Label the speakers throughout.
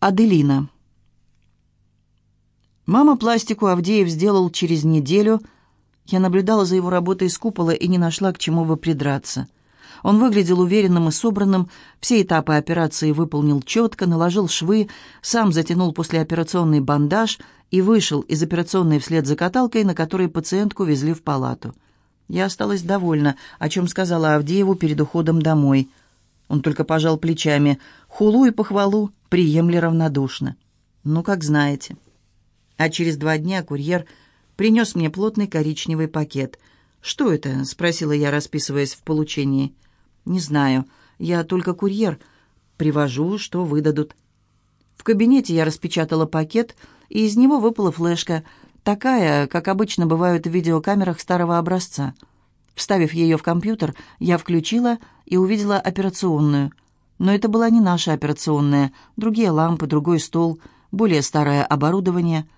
Speaker 1: Аделина. Мама пластику Авдеев сделал через неделю. Я наблюдала за его работой с купола и не нашла к чему бы придраться. Он выглядел уверенным и собранным, все этапы операции выполнил четко, наложил швы, сам затянул послеоперационный бандаж и вышел из операционной вслед за каталкой, на которой пациентку везли в палату. Я осталась довольна, о чем сказала Авдееву перед уходом домой. Он только пожал плечами. Хулу и похвалу приемли равнодушно. Ну, как знаете. А через два дня курьер принес мне плотный коричневый пакет. «Что это?» — спросила я, расписываясь в получении. «Не знаю. Я только курьер. Привожу, что выдадут». В кабинете я распечатала пакет, и из него выпала флешка, такая, как обычно бывают в видеокамерах старого образца. Вставив ее в компьютер, я включила и увидела операционную — но это была не наша операционная. Другие лампы, другой стол, более старое оборудование.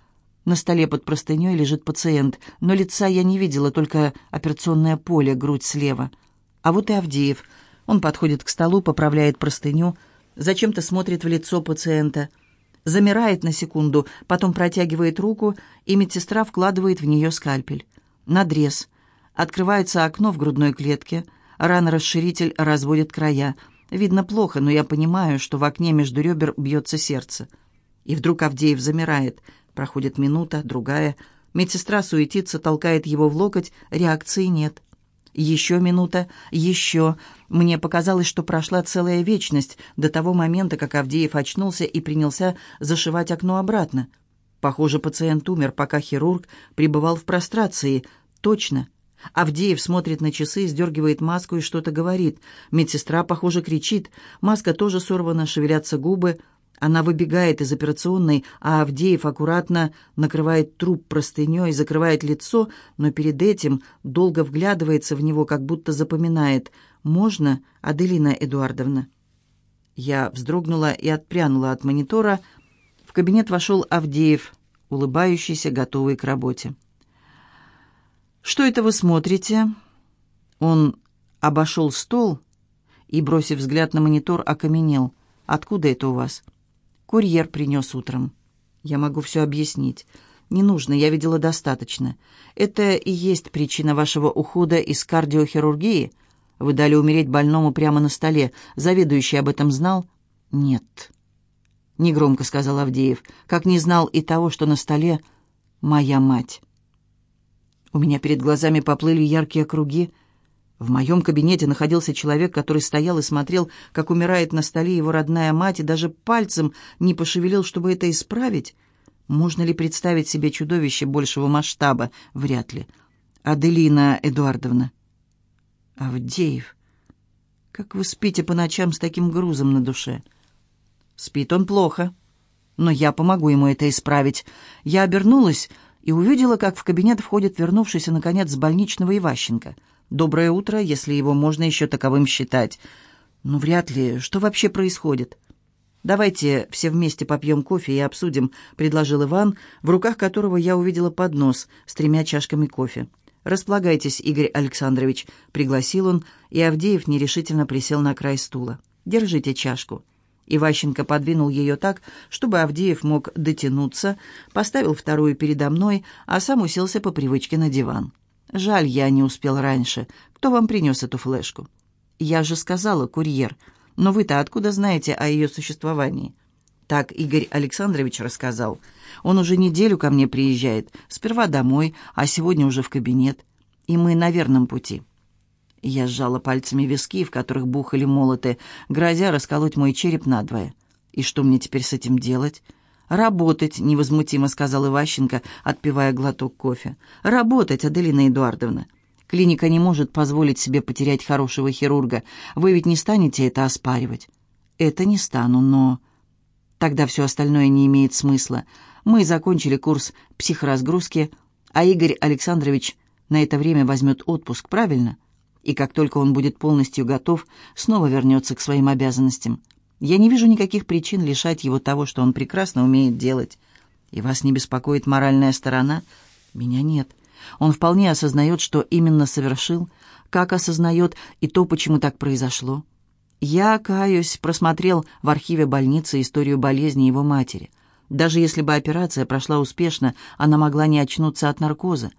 Speaker 1: На столе под простыней лежит пациент, но лица я не видела, только операционное поле, грудь слева. А вот и Авдеев. Он подходит к столу, поправляет простыню, зачем-то смотрит в лицо пациента. Замирает на секунду, потом протягивает руку, и медсестра вкладывает в нее скальпель. Надрез. Открывается окно в грудной клетке. Рана-расширитель разводит края — Видно плохо, но я понимаю, что в окне между ребер бьется сердце. И вдруг Авдеев замирает. Проходит минута, другая. Медсестра суетится, толкает его в локоть. Реакции нет. Еще минута, еще. Мне показалось, что прошла целая вечность до того момента, как Авдеев очнулся и принялся зашивать окно обратно. Похоже, пациент умер, пока хирург пребывал в прострации. Точно. Авдеев смотрит на часы, сдергивает маску и что-то говорит. Медсестра, похоже, кричит. Маска тоже сорвана, шевелятся губы. Она выбегает из операционной, а Авдеев аккуратно накрывает труп простыней, закрывает лицо, но перед этим долго вглядывается в него, как будто запоминает. «Можно, Аделина Эдуардовна?» Я вздрогнула и отпрянула от монитора. В кабинет вошел Авдеев, улыбающийся, готовый к работе. «Что это вы смотрите?» Он обошел стол и, бросив взгляд на монитор, окаменел. «Откуда это у вас?» «Курьер принес утром». «Я могу все объяснить». «Не нужно, я видела достаточно. Это и есть причина вашего ухода из кардиохирургии? Вы дали умереть больному прямо на столе. Заведующий об этом знал?» «Нет». Негромко сказал Авдеев, как не знал и того, что на столе моя мать. У меня перед глазами поплыли яркие круги. В моем кабинете находился человек, который стоял и смотрел, как умирает на столе его родная мать, и даже пальцем не пошевелил, чтобы это исправить. Можно ли представить себе чудовище большего масштаба? Вряд ли. Аделина Эдуардовна. Авдеев. Как вы спите по ночам с таким грузом на душе? Спит он плохо. Но я помогу ему это исправить. Я обернулась и увидела, как в кабинет входит вернувшийся, наконец, с больничного Иващенко. «Доброе утро, если его можно еще таковым считать. Ну, вряд ли. Что вообще происходит?» «Давайте все вместе попьем кофе и обсудим», — предложил Иван, в руках которого я увидела поднос с тремя чашками кофе. «Располагайтесь, Игорь Александрович», — пригласил он, и Авдеев нерешительно присел на край стула. «Держите чашку». Иващенко подвинул ее так, чтобы Авдеев мог дотянуться, поставил вторую передо мной, а сам уселся по привычке на диван. «Жаль, я не успел раньше. Кто вам принес эту флешку?» «Я же сказала, курьер. Но вы-то откуда знаете о ее существовании?» Так Игорь Александрович рассказал. «Он уже неделю ко мне приезжает. Сперва домой, а сегодня уже в кабинет. И мы на верном пути». Я сжала пальцами виски, в которых бухали молоты, грозя расколоть мой череп надвое. «И что мне теперь с этим делать?» «Работать», — невозмутимо сказал Иващенко, отпивая глоток кофе. «Работать, Аделина Эдуардовна. Клиника не может позволить себе потерять хорошего хирурга. Вы ведь не станете это оспаривать?» «Это не стану, но...» «Тогда все остальное не имеет смысла. Мы закончили курс психоразгрузки, а Игорь Александрович на это время возьмет отпуск, правильно?» И как только он будет полностью готов, снова вернется к своим обязанностям. Я не вижу никаких причин лишать его того, что он прекрасно умеет делать. И вас не беспокоит моральная сторона? Меня нет. Он вполне осознает, что именно совершил, как осознает и то, почему так произошло. Я, каюсь, просмотрел в архиве больницы историю болезни его матери. Даже если бы операция прошла успешно, она могла не очнуться от наркоза.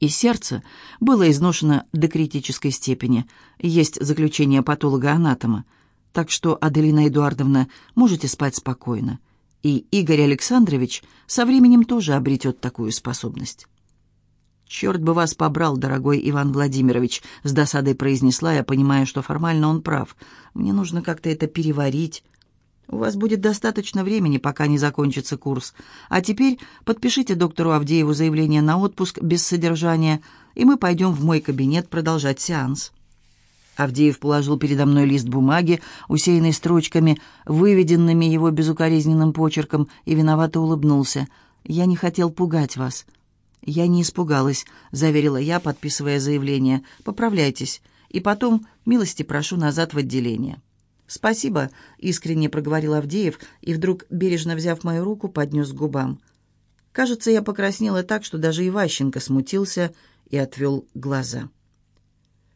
Speaker 1: И сердце было изношено до критической степени. Есть заключение патолога-анатома. Так что, Аделина Эдуардовна, можете спать спокойно. И Игорь Александрович со временем тоже обретет такую способность. «Черт бы вас побрал, дорогой Иван Владимирович», — с досадой произнесла я, понимая, что формально он прав. «Мне нужно как-то это переварить». У вас будет достаточно времени, пока не закончится курс. А теперь подпишите доктору Авдееву заявление на отпуск без содержания, и мы пойдем в мой кабинет продолжать сеанс». Авдеев положил передо мной лист бумаги, усеянный строчками, выведенными его безукоризненным почерком, и виновато улыбнулся. «Я не хотел пугать вас». «Я не испугалась», — заверила я, подписывая заявление. «Поправляйтесь. И потом милости прошу назад в отделение». «Спасибо», — искренне проговорил Авдеев и вдруг, бережно взяв мою руку, поднес к губам. Кажется, я покраснела так, что даже Иващенко смутился и отвел глаза.